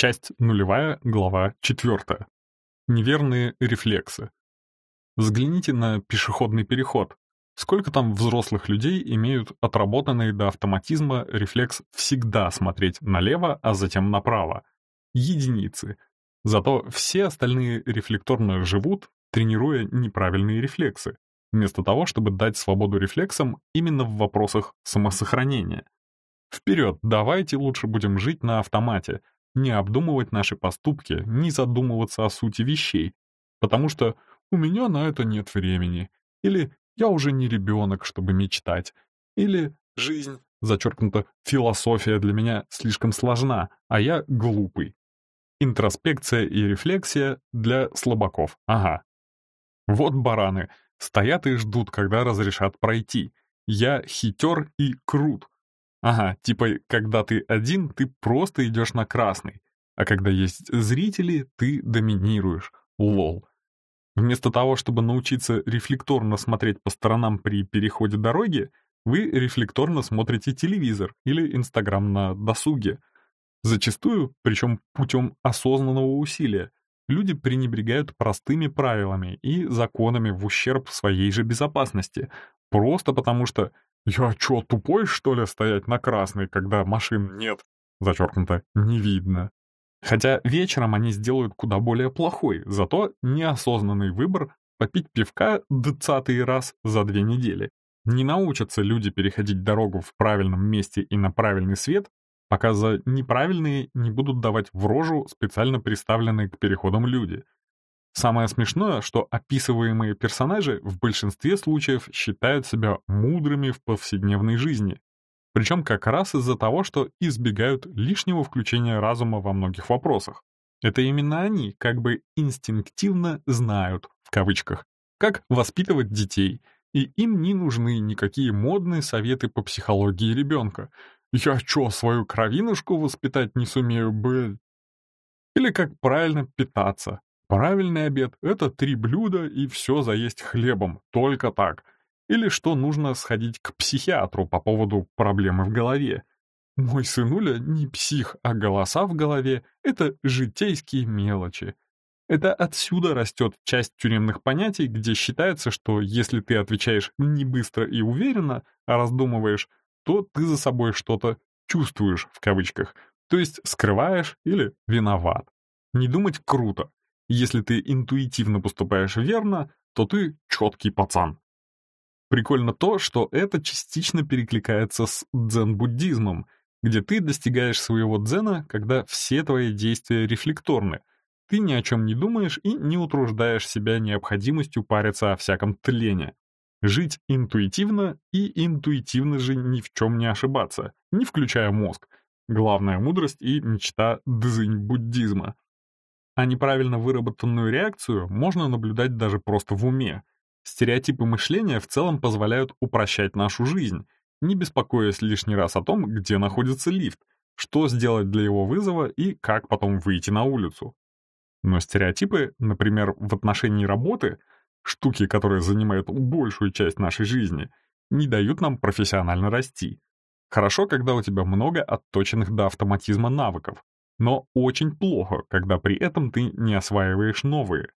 Часть нулевая, глава четвертая. Неверные рефлексы. Взгляните на пешеходный переход. Сколько там взрослых людей имеют отработанный до автоматизма рефлекс всегда смотреть налево, а затем направо? Единицы. Зато все остальные рефлекторно живут, тренируя неправильные рефлексы, вместо того, чтобы дать свободу рефлексам именно в вопросах самосохранения. Вперед, давайте лучше будем жить на автомате, не обдумывать наши поступки, не задумываться о сути вещей, потому что «у меня на это нет времени», или «я уже не ребенок, чтобы мечтать», или «жизнь, зачеркнуто, философия для меня слишком сложна, а я глупый». Интроспекция и рефлексия для слабаков, ага. Вот бараны, стоят и ждут, когда разрешат пройти. Я хитер и крут. Ага, типа, когда ты один, ты просто идешь на красный, а когда есть зрители, ты доминируешь. Лол. Вместо того, чтобы научиться рефлекторно смотреть по сторонам при переходе дороги, вы рефлекторно смотрите телевизор или Инстаграм на досуге. Зачастую, причем путем осознанного усилия, люди пренебрегают простыми правилами и законами в ущерб своей же безопасности, просто потому что «Я чё, тупой, что ли, стоять на красной, когда машин нет?» Зачеркнуто «не видно». Хотя вечером они сделают куда более плохой, зато неосознанный выбор попить пивка двадцатый раз за две недели. Не научатся люди переходить дорогу в правильном месте и на правильный свет, пока за неправильные не будут давать в рожу специально приставленные к переходам люди — Самое смешное, что описываемые персонажи в большинстве случаев считают себя мудрыми в повседневной жизни. Причем как раз из-за того, что избегают лишнего включения разума во многих вопросах. Это именно они как бы инстинктивно знают, в кавычках, как воспитывать детей, и им не нужны никакие модные советы по психологии ребенка. «Я чё, свою кровинушку воспитать не сумею, бы?» Или как правильно питаться, Правильный обед — это три блюда и все заесть хлебом, только так. Или что нужно сходить к психиатру по поводу проблемы в голове. Мой сынуля не псих, а голоса в голове — это житейские мелочи. Это отсюда растет часть тюремных понятий, где считается, что если ты отвечаешь не быстро и уверенно, а раздумываешь, то ты за собой что-то «чувствуешь» в кавычках, то есть скрываешь или виноват. Не думать круто, если ты интуитивно поступаешь верно, то ты четкий пацан. Прикольно то, что это частично перекликается с дзен-буддизмом, где ты достигаешь своего дзена, когда все твои действия рефлекторны. Ты ни о чем не думаешь и не утруждаешь себя необходимостью париться о всяком тлене. Жить интуитивно и интуитивно же ни в чем не ошибаться, не включая мозг. Главная мудрость и мечта дзынь-буддизма — а неправильно выработанную реакцию можно наблюдать даже просто в уме. Стереотипы мышления в целом позволяют упрощать нашу жизнь, не беспокоясь лишний раз о том, где находится лифт, что сделать для его вызова и как потом выйти на улицу. Но стереотипы, например, в отношении работы, штуки, которые занимают большую часть нашей жизни, не дают нам профессионально расти. Хорошо, когда у тебя много отточенных до автоматизма навыков, но очень плохо, когда при этом ты не осваиваешь новые.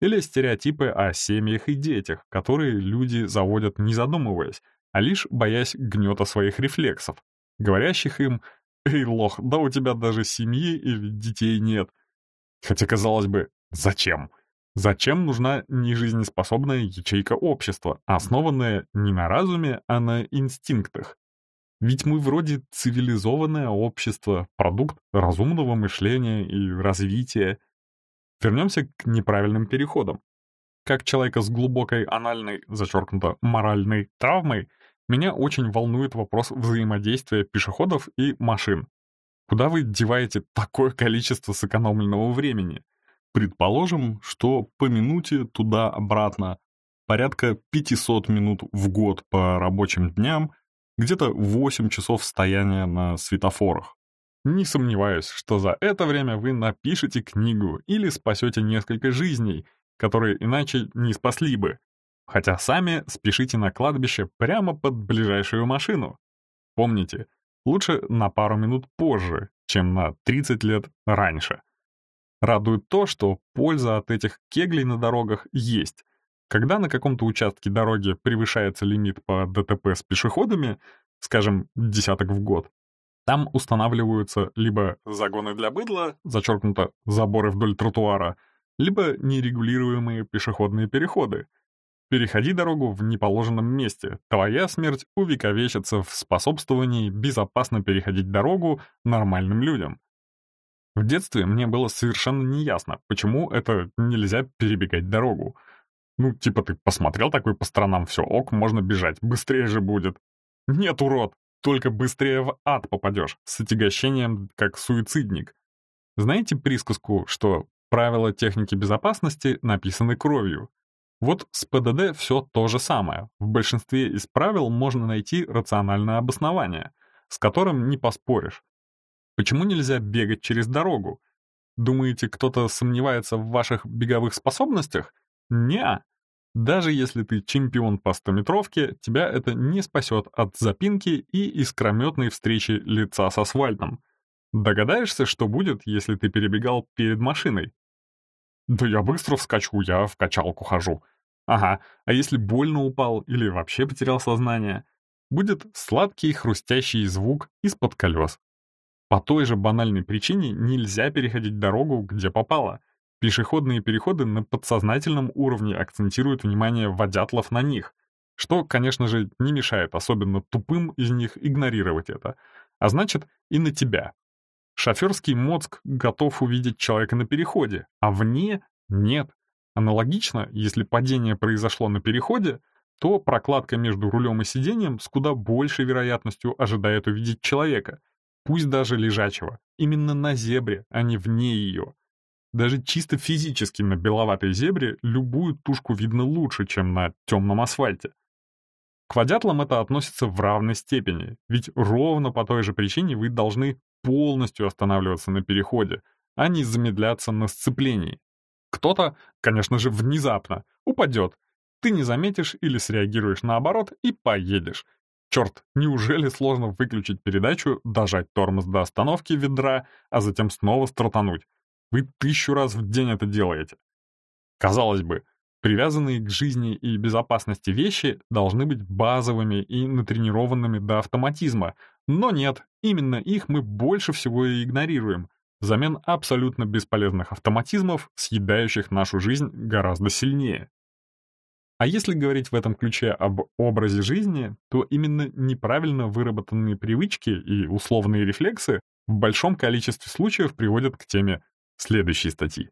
Или стереотипы о семьях и детях, которые люди заводят не задумываясь, а лишь боясь гнета своих рефлексов, говорящих им «Эй, лох, да у тебя даже семьи или детей нет». Хотя, казалось бы, зачем? Зачем нужна нежизнеспособная ячейка общества, основанная не на разуме, а на инстинктах? Ведь мы вроде цивилизованное общество, продукт разумного мышления и развития. Вернемся к неправильным переходам. Как человека с глубокой анальной, зачеркнуто, моральной травмой, меня очень волнует вопрос взаимодействия пешеходов и машин. Куда вы деваете такое количество сэкономленного времени? Предположим, что по минуте туда-обратно порядка 500 минут в год по рабочим дням — где-то 8 часов стояния на светофорах. Не сомневаюсь, что за это время вы напишете книгу или спасете несколько жизней, которые иначе не спасли бы, хотя сами спешите на кладбище прямо под ближайшую машину. Помните, лучше на пару минут позже, чем на 30 лет раньше. Радует то, что польза от этих кеглей на дорогах есть. Когда на каком-то участке дороги превышается лимит по ДТП с пешеходами, скажем, десяток в год, там устанавливаются либо загоны для быдла, зачеркнуто заборы вдоль тротуара, либо нерегулируемые пешеходные переходы. Переходи дорогу в неположенном месте, твоя смерть увековечится в способствовании безопасно переходить дорогу нормальным людям. В детстве мне было совершенно неясно, почему это нельзя перебегать дорогу. Ну, типа ты посмотрел такой по сторонам, все, ок, можно бежать, быстрее же будет. Нет, урод, только быстрее в ад попадешь, с отягощением, как суицидник. Знаете присказку, что правила техники безопасности написаны кровью? Вот с ПДД все то же самое. В большинстве из правил можно найти рациональное обоснование, с которым не поспоришь. Почему нельзя бегать через дорогу? Думаете, кто-то сомневается в ваших беговых способностях? Не. Даже если ты чемпион по стометровке, тебя это не спасет от запинки и искрометной встречи лица с асфальтом. Догадаешься, что будет, если ты перебегал перед машиной? Да я быстро вскочу, я в качалку хожу. Ага, а если больно упал или вообще потерял сознание? Будет сладкий хрустящий звук из-под колес. По той же банальной причине нельзя переходить дорогу, где попало. Пешеходные переходы на подсознательном уровне акцентируют внимание водятлов на них, что, конечно же, не мешает особенно тупым из них игнорировать это, а значит и на тебя. Шоферский мозг готов увидеть человека на переходе, а вне — нет. Аналогично, если падение произошло на переходе, то прокладка между рулем и сиденьем с куда большей вероятностью ожидает увидеть человека, пусть даже лежачего, именно на зебре, а не вне ее. Даже чисто физически на беловатой зебре любую тушку видно лучше, чем на темном асфальте. К водятлам это относится в равной степени, ведь ровно по той же причине вы должны полностью останавливаться на переходе, а не замедляться на сцеплении. Кто-то, конечно же, внезапно упадет. Ты не заметишь или среагируешь наоборот и поедешь. Черт, неужели сложно выключить передачу, дожать тормоз до остановки ведра, а затем снова стартануть? Вы тысячу раз в день это делаете. Казалось бы, привязанные к жизни и безопасности вещи должны быть базовыми и натренированными до автоматизма, но нет, именно их мы больше всего и игнорируем, взамен абсолютно бесполезных автоматизмов, съедающих нашу жизнь гораздо сильнее. А если говорить в этом ключе об образе жизни, то именно неправильно выработанные привычки и условные рефлексы в большом количестве случаев приводят к теме следующей статьи.